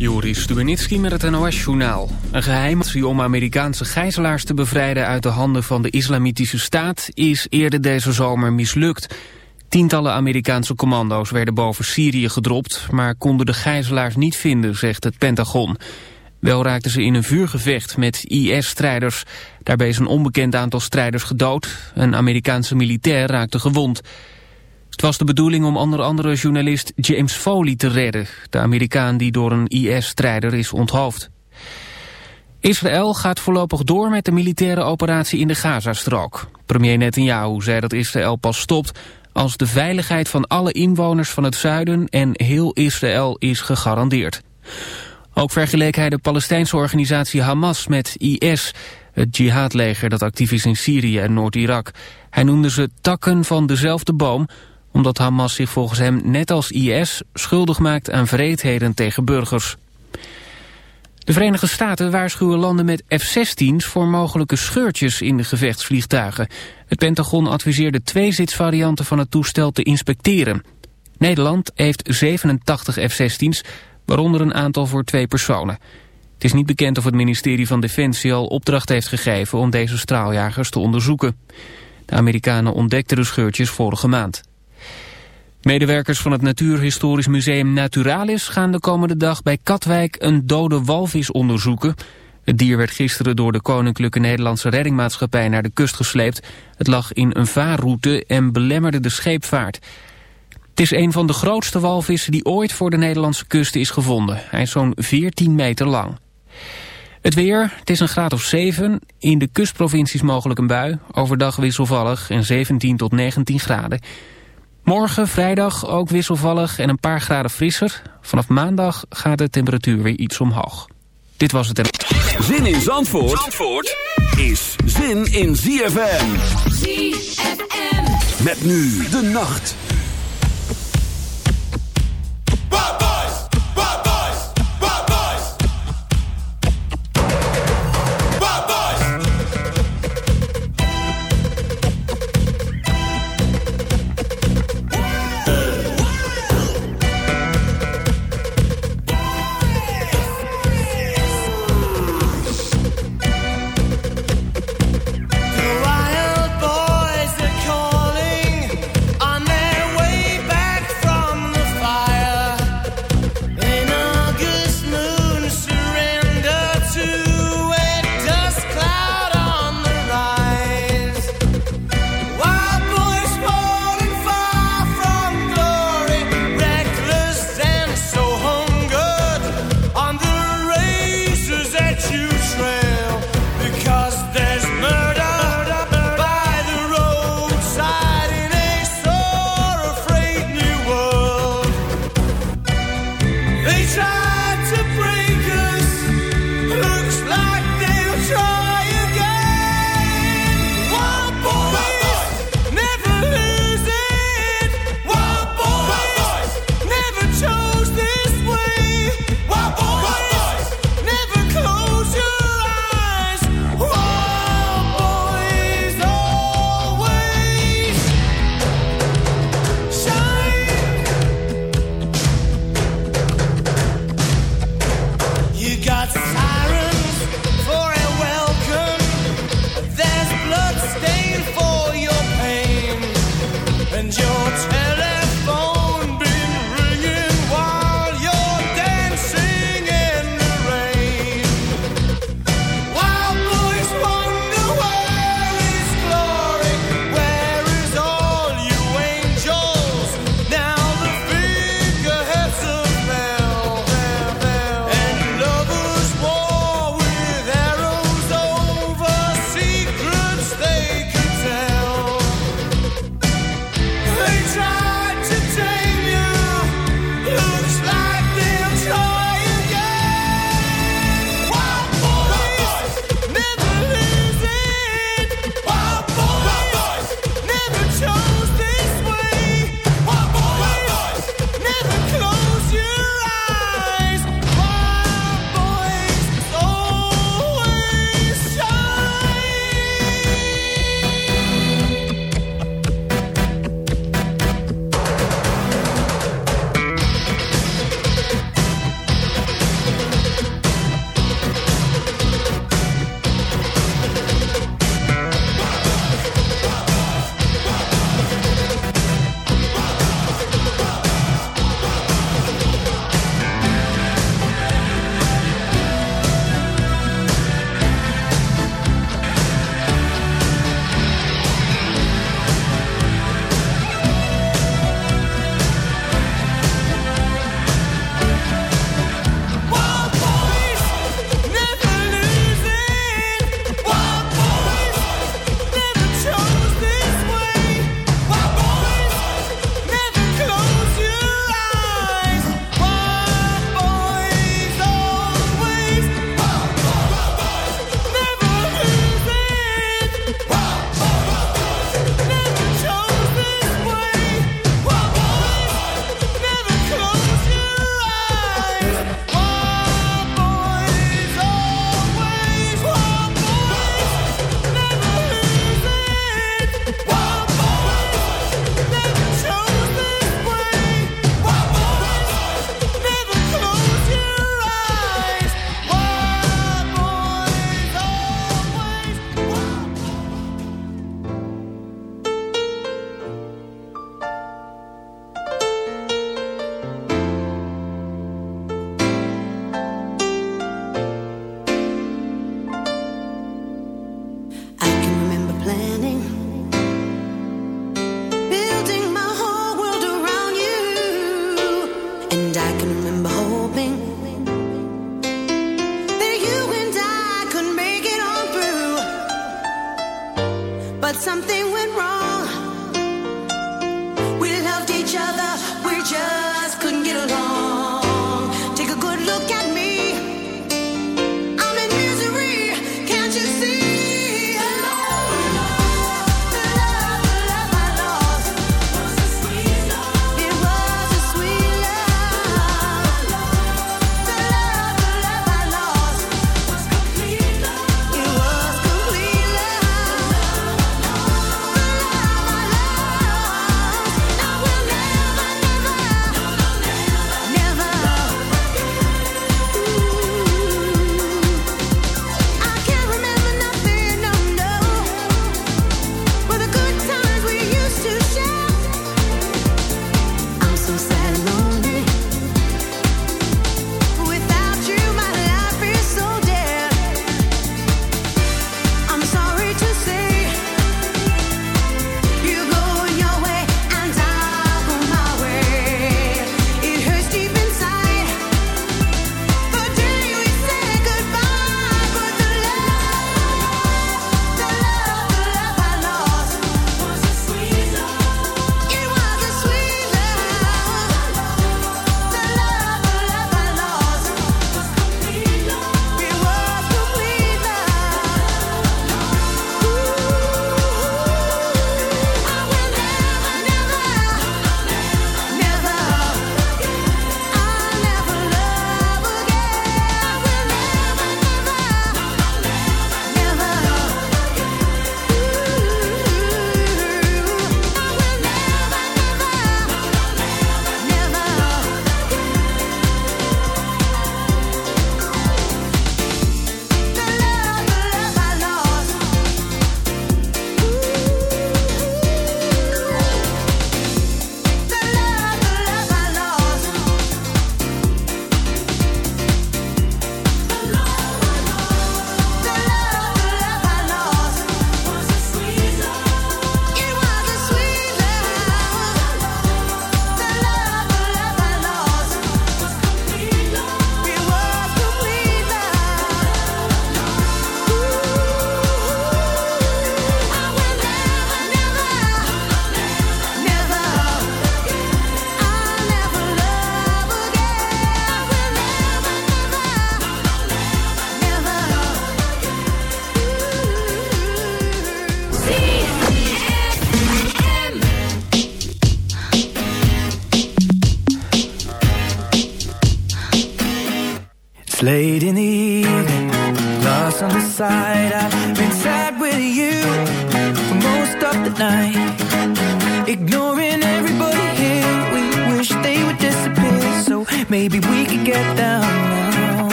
Joris Stubenitski met het NOS-journaal. Een geheime om Amerikaanse gijzelaars te bevrijden uit de handen van de islamitische staat is eerder deze zomer mislukt. Tientallen Amerikaanse commando's werden boven Syrië gedropt, maar konden de gijzelaars niet vinden, zegt het Pentagon. Wel raakten ze in een vuurgevecht met IS-strijders. Daarbij is een onbekend aantal strijders gedood. Een Amerikaanse militair raakte gewond. Het was de bedoeling om onder andere journalist James Foley te redden. De Amerikaan die door een IS-strijder is onthoofd. Israël gaat voorlopig door met de militaire operatie in de Gazastrook. Premier Netanyahu zei dat Israël pas stopt als de veiligheid van alle inwoners van het zuiden en heel Israël is gegarandeerd. Ook vergeleek hij de Palestijnse organisatie Hamas met IS, het jihadleger dat actief is in Syrië en Noord-Irak. Hij noemde ze takken van dezelfde boom, omdat Hamas zich volgens hem net als IS schuldig maakt aan vreedheden tegen burgers. De Verenigde Staten waarschuwen landen met F-16's voor mogelijke scheurtjes in de gevechtsvliegtuigen. Het Pentagon adviseerde twee zitsvarianten van het toestel te inspecteren. Nederland heeft 87 F-16's, waaronder een aantal voor twee personen. Het is niet bekend of het ministerie van Defensie al opdracht heeft gegeven om deze straaljagers te onderzoeken. De Amerikanen ontdekten de scheurtjes vorige maand. Medewerkers van het Natuurhistorisch Museum Naturalis gaan de komende dag bij Katwijk een dode walvis onderzoeken. Het dier werd gisteren door de Koninklijke Nederlandse Reddingmaatschappij naar de kust gesleept. Het lag in een vaarroute en belemmerde de scheepvaart. Het is een van de grootste walvissen die ooit voor de Nederlandse kust is gevonden. Hij is zo'n 14 meter lang. Het weer, het is een graad of 7. In de kustprovincies mogelijk een bui. Overdag wisselvallig en 17 tot 19 graden. Morgen, vrijdag, ook wisselvallig en een paar graden frisser. Vanaf maandag gaat de temperatuur weer iets omhoog. Dit was het. Zin in Zandvoort, Zandvoort is zin in ZFM. ZFM. Met nu de nacht.